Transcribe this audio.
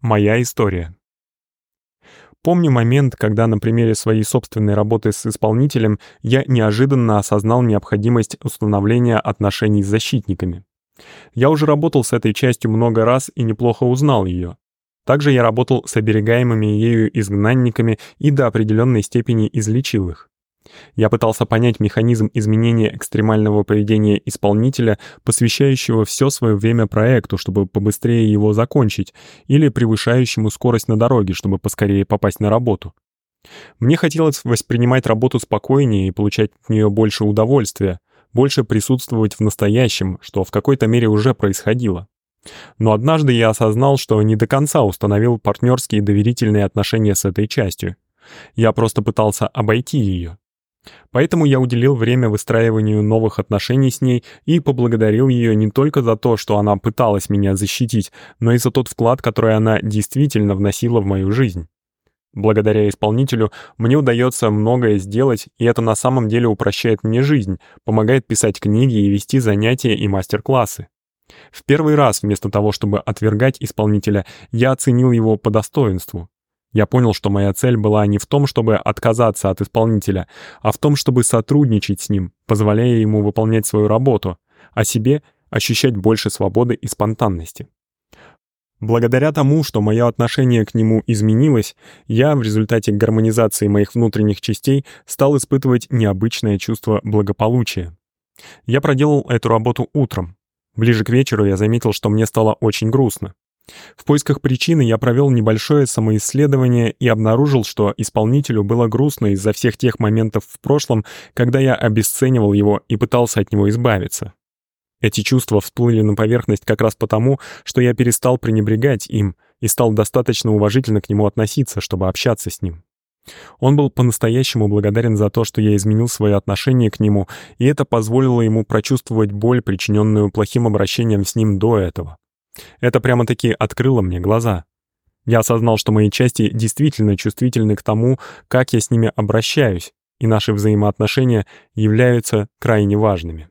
Моя история. Помню момент, когда на примере своей собственной работы с исполнителем я неожиданно осознал необходимость установления отношений с защитниками. Я уже работал с этой частью много раз и неплохо узнал ее. Также я работал с оберегаемыми ею изгнанниками и до определенной степени излечил их. Я пытался понять механизм изменения экстремального поведения исполнителя, посвящающего все свое время проекту, чтобы побыстрее его закончить, или превышающему скорость на дороге, чтобы поскорее попасть на работу. Мне хотелось воспринимать работу спокойнее и получать от нее больше удовольствия, больше присутствовать в настоящем, что в какой-то мере уже происходило. Но однажды я осознал, что не до конца установил партнерские доверительные отношения с этой частью. Я просто пытался обойти ее. Поэтому я уделил время выстраиванию новых отношений с ней и поблагодарил ее не только за то, что она пыталась меня защитить, но и за тот вклад, который она действительно вносила в мою жизнь. Благодаря исполнителю мне удается многое сделать, и это на самом деле упрощает мне жизнь, помогает писать книги и вести занятия и мастер-классы. В первый раз, вместо того, чтобы отвергать исполнителя, я оценил его по достоинству. Я понял, что моя цель была не в том, чтобы отказаться от исполнителя, а в том, чтобы сотрудничать с ним, позволяя ему выполнять свою работу, а себе ощущать больше свободы и спонтанности. Благодаря тому, что мое отношение к нему изменилось, я в результате гармонизации моих внутренних частей стал испытывать необычное чувство благополучия. Я проделал эту работу утром. Ближе к вечеру я заметил, что мне стало очень грустно. В поисках причины я провел небольшое самоисследование и обнаружил, что исполнителю было грустно из-за всех тех моментов в прошлом, когда я обесценивал его и пытался от него избавиться. Эти чувства всплыли на поверхность как раз потому, что я перестал пренебрегать им и стал достаточно уважительно к нему относиться, чтобы общаться с ним. Он был по-настоящему благодарен за то, что я изменил свое отношение к нему, и это позволило ему прочувствовать боль, причиненную плохим обращением с ним до этого. Это прямо-таки открыло мне глаза. Я осознал, что мои части действительно чувствительны к тому, как я с ними обращаюсь, и наши взаимоотношения являются крайне важными.